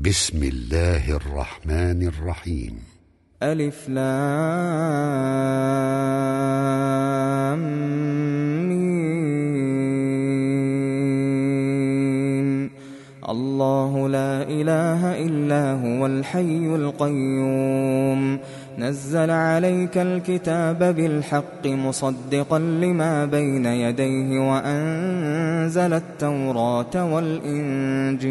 بسم الله الرحمن الرحيم. ألف لام مين الله لا إله إلا هو الحي القيوم. نزل عليك الكتاب بالحق مصدقا لما بين يديه وأنزل التوراة والإنجيل.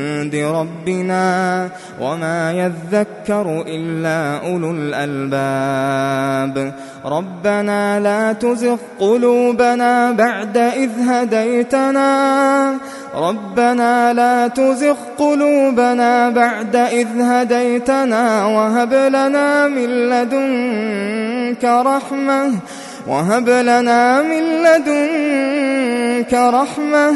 ربنا وما يذكر إلا أولو الألباب. ربنا لا تزغ قلوبنا بعد إذ هديتنا. ربنا لا تزغ قلوبنا بعد إذ هديتنا وهب لنا من لدنك رحمة. وهب لنا من لدنك رحمة.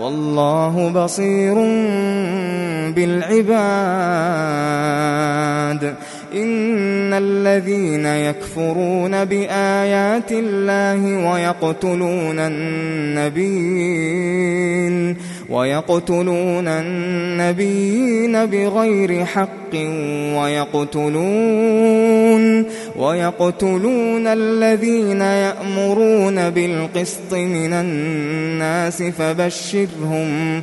والله بصير بالعباد. إن الذين يكفرون بآيات الله ويقتلون النبيين ويقتلون النبيين بغير حق ويقتلون ويقتلون الذين يأمرون بالقسط من الناس فبشرهم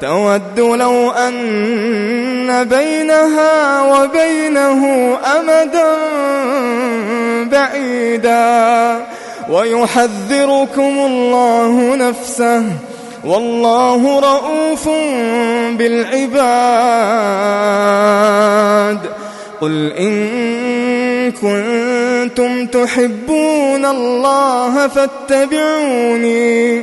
تود لو أن بينها وبينه أمدا بعيدا ويحذركم الله نفسه والله رؤوف بالعباد قل إن كنتم تحبون الله فاتبعوني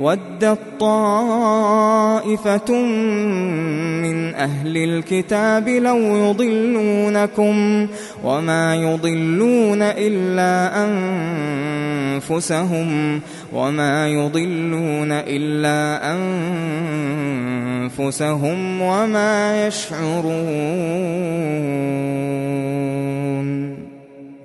ودت طائفة من أهل الكتاب لو يضلونكم وما يضلون إلا أنفسهم وما يضلون إلا أنفسهم وما يشعرون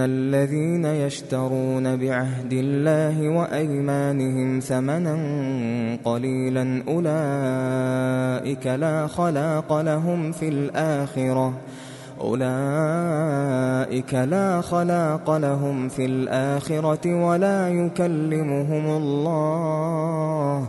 إن الذين يشترون بعهد الله وأيمانهم ثمنا قليلا أولئك لا خلاق لهم في الآخرة أولئك لا خلاق لهم في الآخرة ولا يكلمهم الله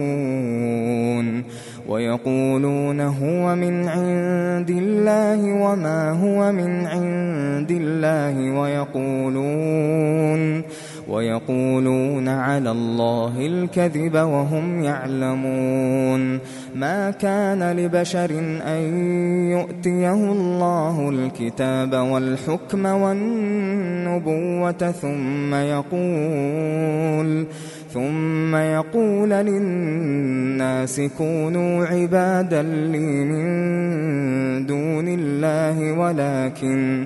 ويقولون هو من عند الله وما هو من عند الله ويقولون. ويقولون على الله الكذب وهم يعلمون. ما كان لبشر أن يؤتيه الله الكتاب والحكم والنبوة ثم يقول ثم يقول للناس كونوا عبادا لي من دون الله ولكن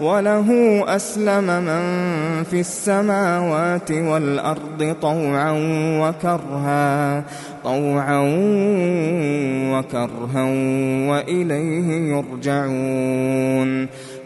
وله أسلم من في السماوات والأرض طوعا وكرها طوعا وكرها وإليه يرجعون.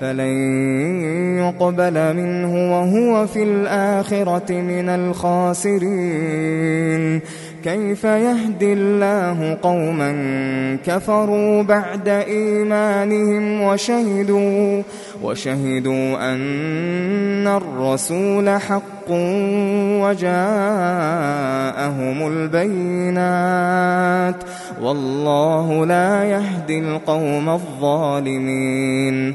فلن يقبل منه وهو في الآخرة من الخاسرين كيف يهدي الله قوما كفروا بعد إيمانهم وشهدوا وشهدوا أن الرسول حق وجاءهم البينات والله لا يهدي القوم الظالمين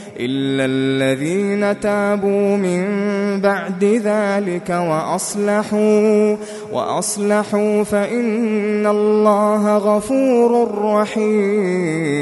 إلا الذين تابوا من بعد ذلك وأصلحوا وأصلحوا فإن الله غفور رحيم.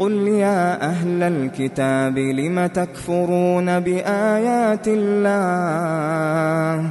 قل يا أهل الكتاب لم تكفرون بآيات الله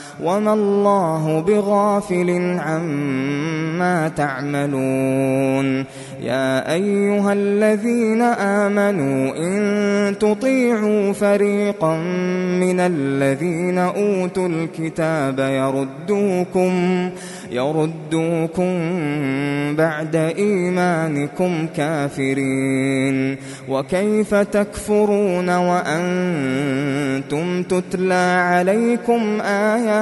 وما الله بغافل عما تعملون يا أيها الذين آمنوا إن تطيعوا فريقا من الذين أوتوا الكتاب يردوكم يردوكم بعد إيمانكم كافرين وكيف تكفرون وأنتم تتلى عليكم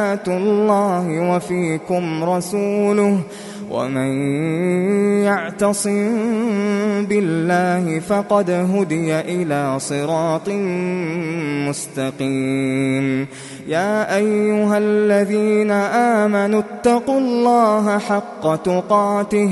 آيات الله وفيكم رسوله ومن يعتصم بالله فقد هدي إلى صراط مستقيم. يا أيها الذين آمنوا اتقوا الله حق تقاته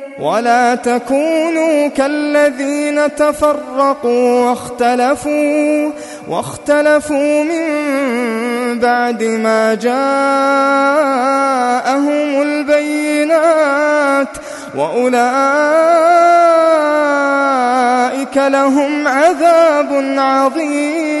ولا تكونوا كالذين تفرقوا واختلفوا واختلفوا من بعد ما جاءهم البينات وأولئك لهم عذاب عظيم.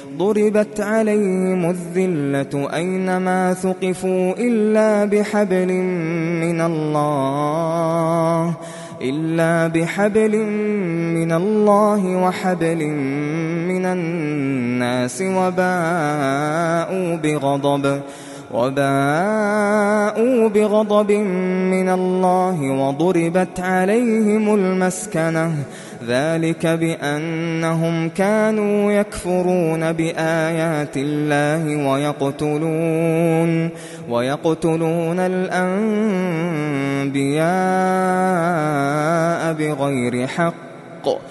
ضربت عليهم الذلة أينما ثقفوا إلا بحبل من الله إلا بحبل من الله وحبل من الناس وباءوا بغضب. وباءوا بغضب من الله وضربت عليهم المسكنة. ذلك بأنهم كانوا يكفرون بآيات الله ويقتلون ويقتلون الأنبياء بغير حق.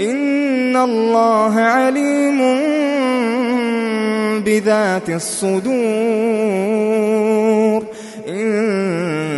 إن الله عليم بذات الصدور. إن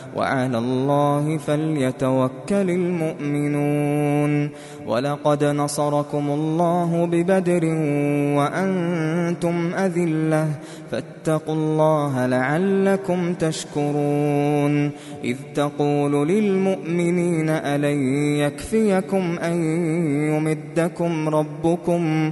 وعلى الله فليتوكل المؤمنون. ولقد نصركم الله ببدر وأنتم أذلة. فاتقوا الله لعلكم تشكرون. إذ تقول للمؤمنين ألن يكفيكم أن يمدكم ربكم؟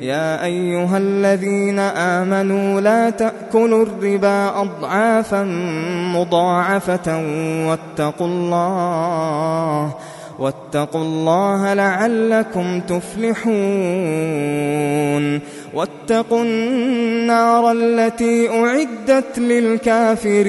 يا أيها الذين آمنوا لا تأكلوا الربا أضعافا مضاعفة واتقوا الله واتقوا الله لعلكم تفلحون. واتقوا النار التي أعدت للكافرين.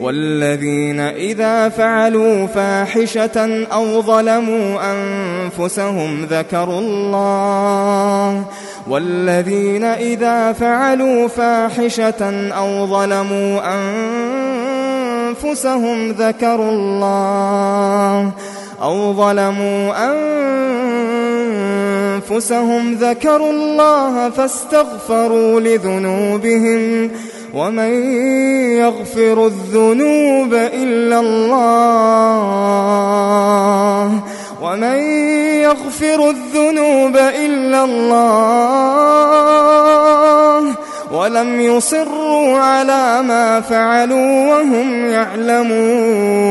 والذين إذا فعلوا فاحشة أو ظلموا أنفسهم ذكروا الله والذين إذا فعلوا فاحشة أو ظلموا أنفسهم ذكروا الله أو ظلموا أنفسهم ذكروا الله فاستغفروا لذنوبهم ومن يغفر الذنوب إلا الله ومن يغفر الذنوب إلا الله ولم يصروا على ما فعلوا وهم يعلمون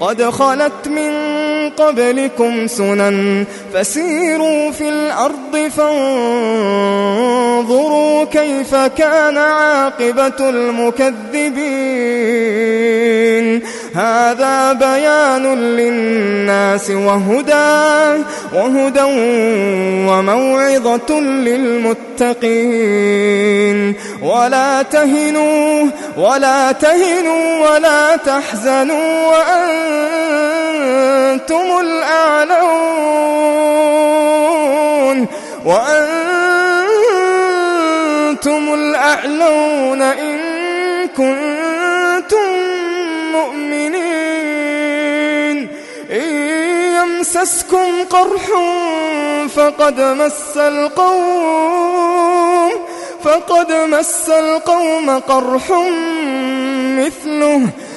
قد خلت من قبلكم سنن فسيروا في الأرض فانظروا كيف كان عاقبة المكذبين. هذا بيان للناس وهدى وهدى وموعظة للمتقين. ولا تهنوا ولا تهنوا ولا تحزنوا وأنتم الأعلون وأنتم الأعلون إن كنتم مؤمنين. إن يمسسكم قرح فقد مس القوم فقد مس القوم قرح مثله.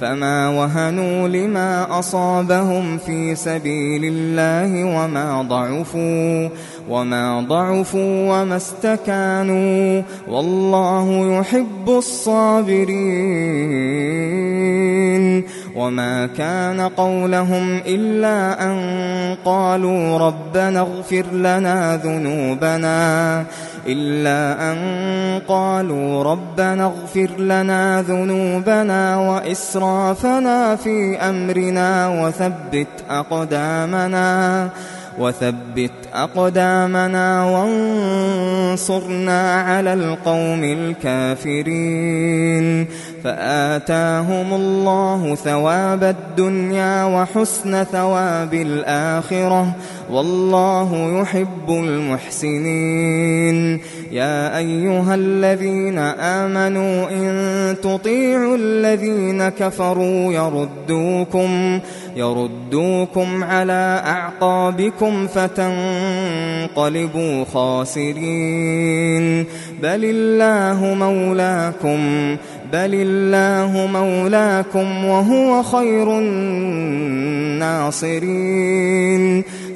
فما وهنوا لما أصابهم في سبيل الله وما ضعفوا وما ضعفوا وما استكانوا والله يحب الصابرين وما كان قولهم إلا أن قالوا ربنا اغفر لنا ذنوبنا إلا أن قالوا ربنا اغفر لنا ذنوبنا وإسرافنا في أمرنا وثبت أقدامنا وثبت أقدامنا وانصرنا على القوم الكافرين. فآتاهم الله ثواب الدنيا وحسن ثواب الآخرة. والله يحب المحسنين. يا أيها الذين آمنوا إن تطيعوا الذين كفروا يردوكم يردوكم على أعقابكم فتنقلبوا خاسرين. بل الله مولاكم بل الله مولاكم وهو خير الناصرين.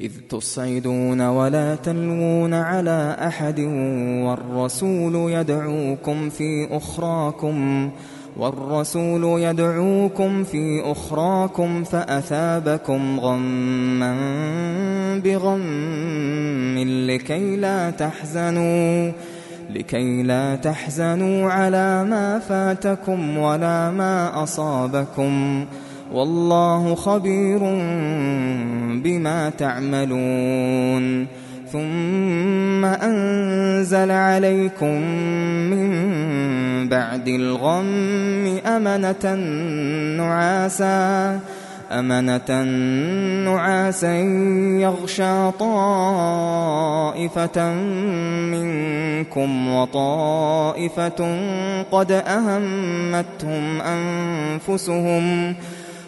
إذ تصعدون ولا تلوون على أحد والرسول يدعوكم في أخراكم والرسول يدعوكم في أخراكم فأثابكم غما بغم لكي لا تحزنوا لكي لا تحزنوا على ما فاتكم ولا ما أصابكم. والله خبير بما تعملون. ثم أنزل عليكم من بعد الغم أمنة نعاسا أمنة نعاسا يغشى طائفة منكم وطائفة قد أهمتهم أنفسهم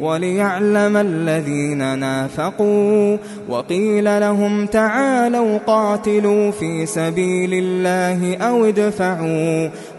وليعلم الذين نافقوا وقيل لهم تعالوا قاتلوا في سبيل الله أو ادفعوا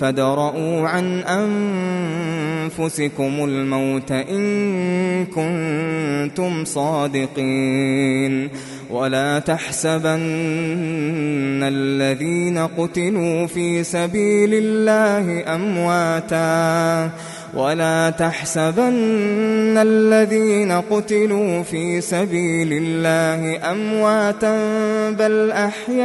فادرءوا عن أنفسكم الموت إن كنتم صادقين ولا تحسبن الذين قتلوا في سبيل الله أمواتا ولا تحسبن الذين قتلوا في سبيل الله أمواتا بل أحياء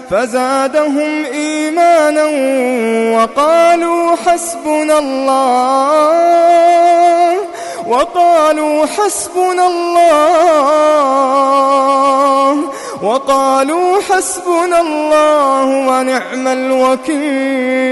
فزادهم إيمانا وقالوا حسبنا الله وقالوا حسبنا الله وقالوا حسبنا الله ونعم الوكيل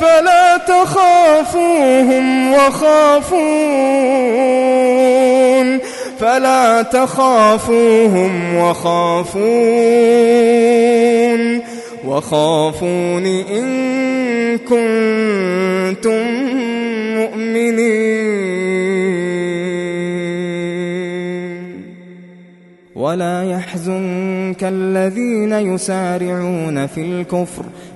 فلا تخافوهم وخافون. فلا تخافوهم وخافون. وخافون إن كنتم مؤمنين. ولا يحزنك الذين يسارعون في الكفر.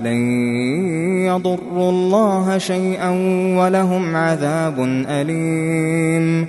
لن يضروا الله شيئا ولهم عذاب أليم.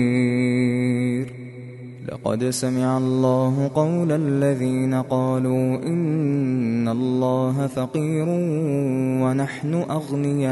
لقد سمع الله قول الذين قالوا إن الله فقير ونحن أغنياء.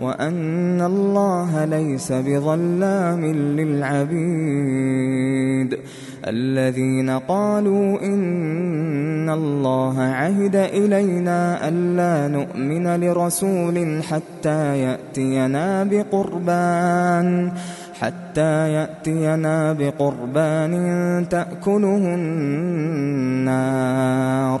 وأن الله ليس بظلام للعبيد الذين قالوا إن الله عهد إلينا ألا نؤمن لرسول حتى يأتينا بقربان حتى يأتينا بقربان تأكله النار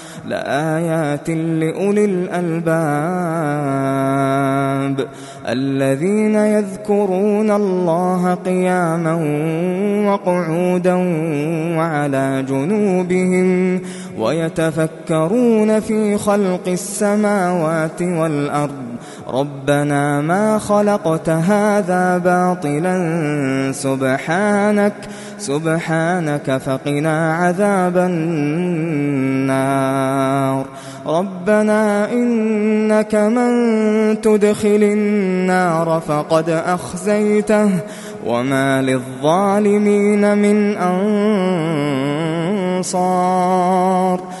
لآيات لأولي الألباب الذين يذكرون الله قياما وقعودا وعلى جنوبهم ويتفكرون في خلق السماوات والأرض ربنا ما خلقت هذا باطلا سبحانك سبحانك فقنا عذاب النار. ربنا إنك من تدخل النار فقد أخزيته وما للظالمين من أنصار.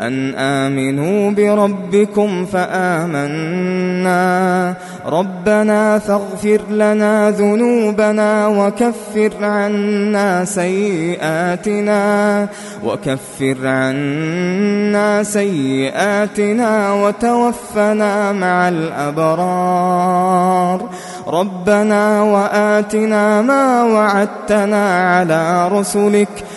أن آمنوا بربكم فآمنا. ربنا فاغفر لنا ذنوبنا وكفر عنا سيئاتنا وكفر عنا سيئاتنا وتوفنا مع الأبرار. ربنا وآتنا ما وعدتنا على رسلك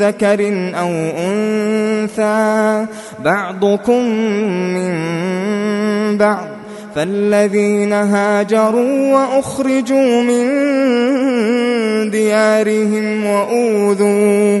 ذكر أو أنثى بعضكم من بعض فالذين هاجروا وأخرجوا من ديارهم وأوذوا